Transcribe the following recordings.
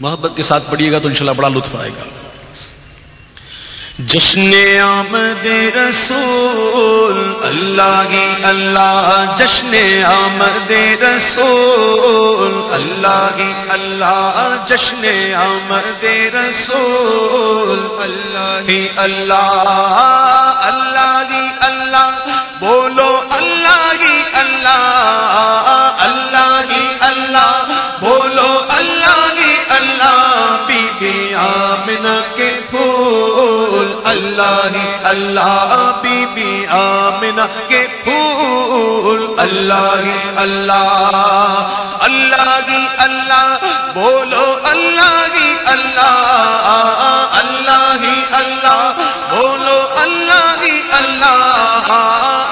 محبت کے ساتھ پڑھیے گا تو انشاءاللہ بڑا لطف آئے گا۔ جشن آمد رسول، اللہ ہی اللہ، جشن آمد رسول، اللہ ہی اللہ، جشن آمد رسول، اللہ ہی اللہ۔ اللہ اللہ بی بی آمنہ کے پھول، اللہ ہی اللہ اللہ ہی اللہ، بولو اللہ ہی اللہ اللہ ہی اللہ، بولو اللہ ہی اللہ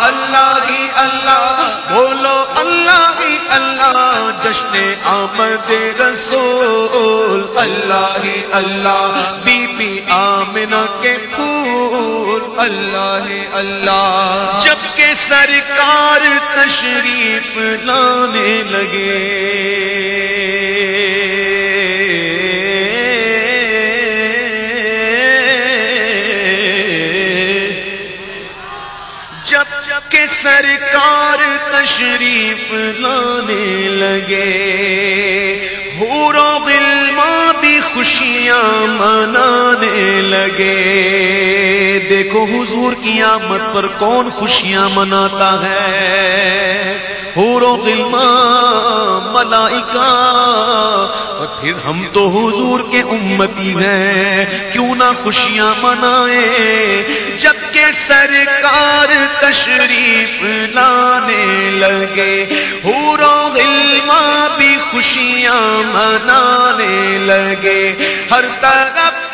اللہ ہی اللہ، بولو اللہ ہی اللہ، جشن آمد رسول، اللہ ہی اللہ، بی بی آمنہ کے پھول اللہ اللہ. جبکہ سرکار تشریف لانے لگے جب جبکہ سرکار تشریف لانے لگے ہورو غلما بھی خوشیاں منانے لگے دیکھو حضور کی آمد پر کون خوشیاں مناتا ہے؟ ہورو غلما ملائکہ۔ اور پھر ہم تو حضور کے امتی ہیں۔ کیوں نہ خوشیاں منائیں جبکہ سرکار تشریف لانے لگے۔ حورو غلما بھی خوشیاں منانے لگے۔ ہر طرف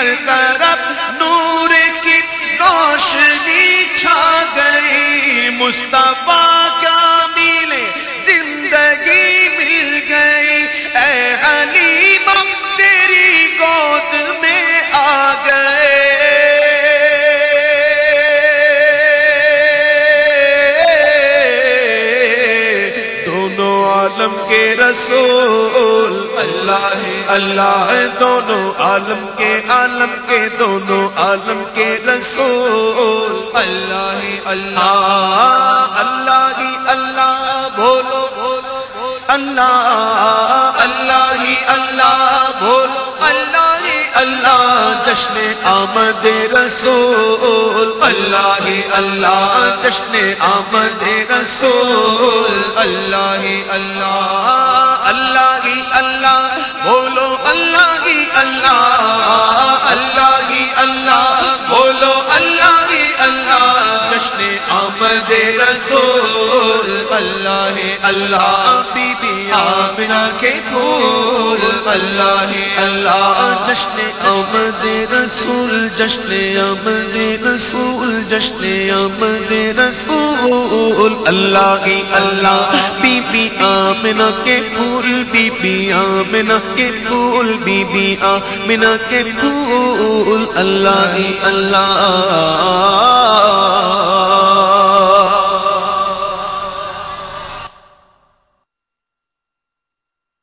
ہر طرف عالم کے رسول، اللہ ہے اللہ ہے دونوں عالم کے عالم کے دونوں عالم کے رسول۔ اللہ اللہ اللہ ہی، اللہ، بولو بولو اللہ اللہ جشن آمد رسول، اللہ ہی اللہ، جشن آمد رسول، اللہ ہی اللہ اللہ ہی اللہ، بولو آمد رسول، اللہ ہی اللہ، بی بی آمنہ کے پھول، اللہ ہی اللہ، جشن آمد رسول، جشن آمد رسول، جشن آمد رسول، اللہ ہی اللہ، بی بی آمنہ کے پھول، بی بی آمنہ کے پھول، بی بی آمنہ کے پھول، اللہ ہی اللہ